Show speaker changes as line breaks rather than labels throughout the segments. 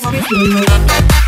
gotta be there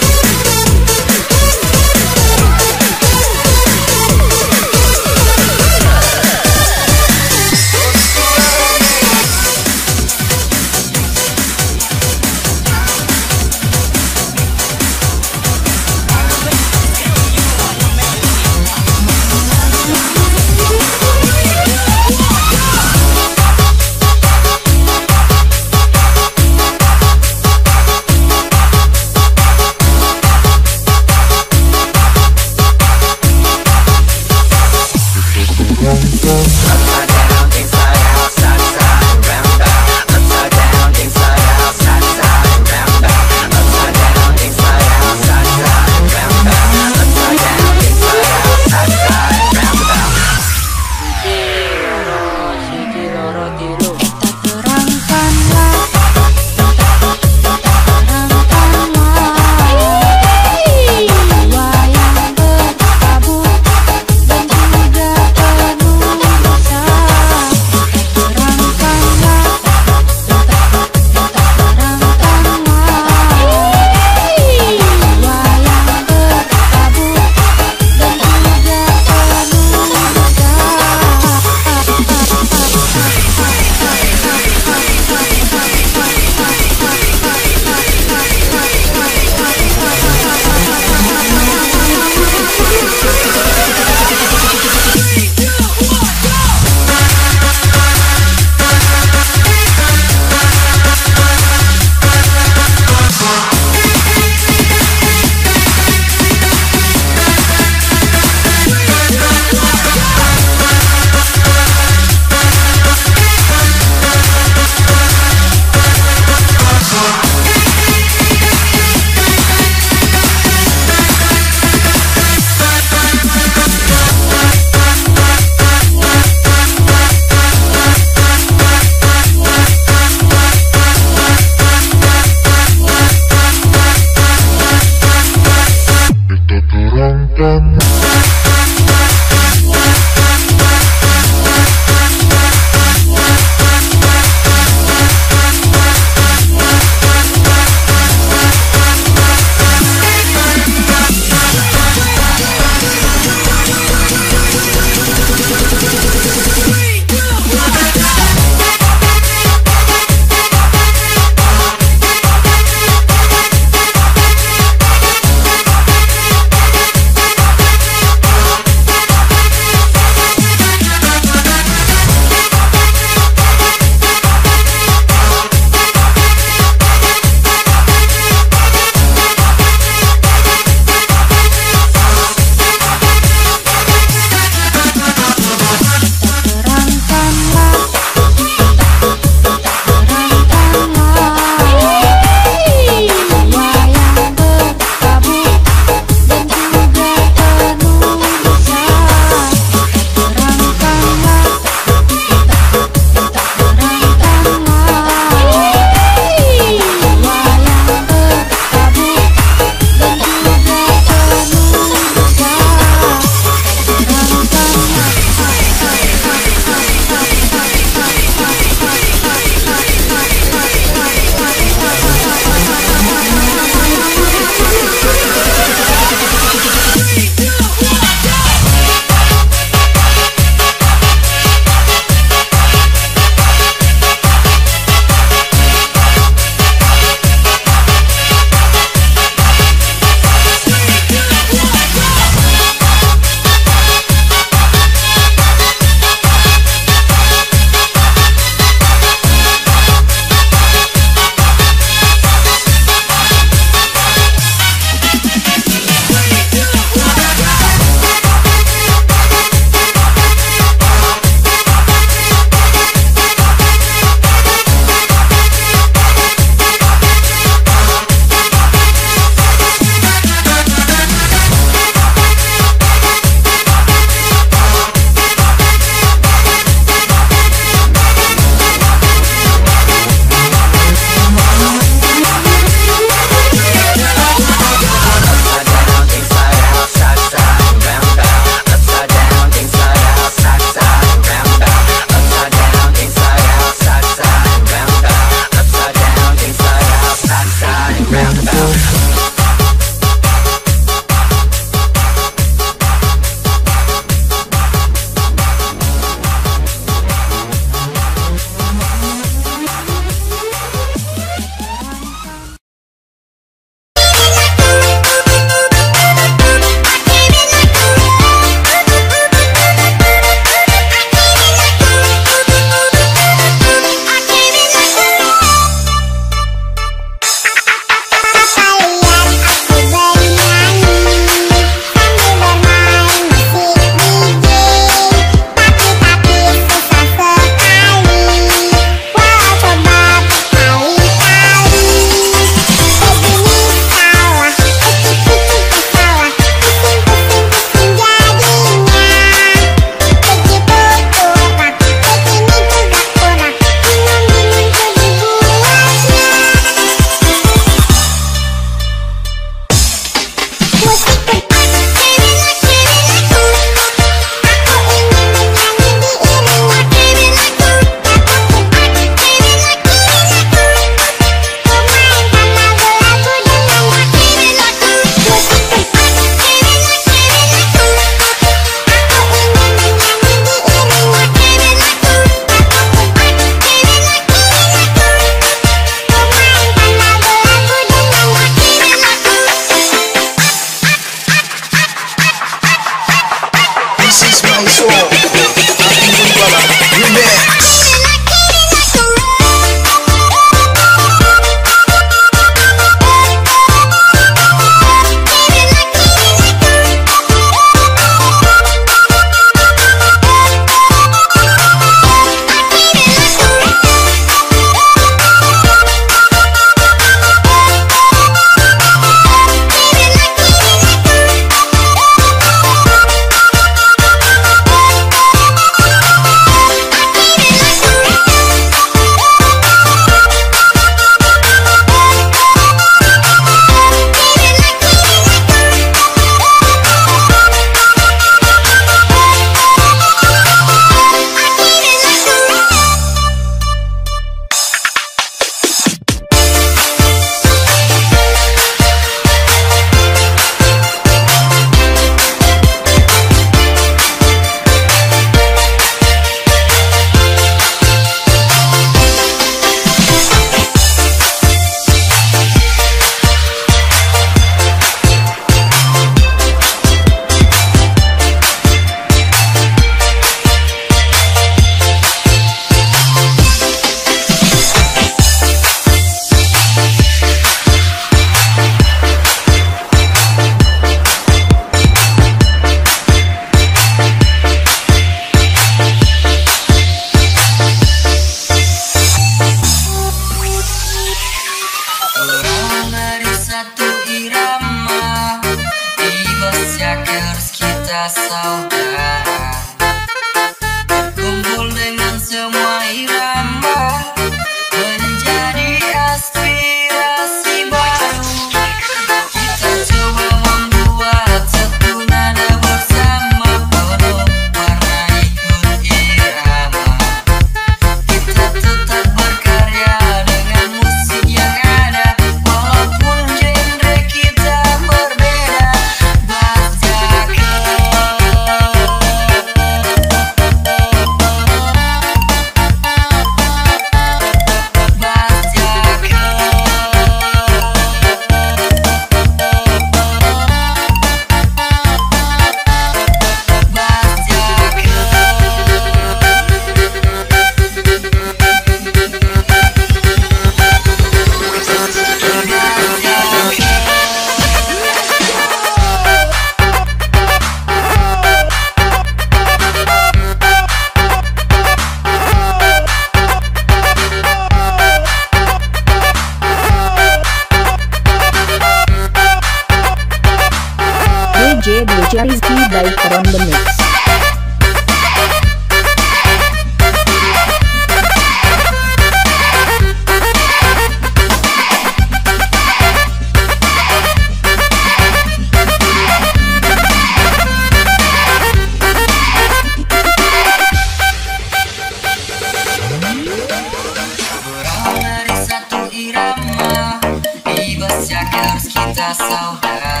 coração.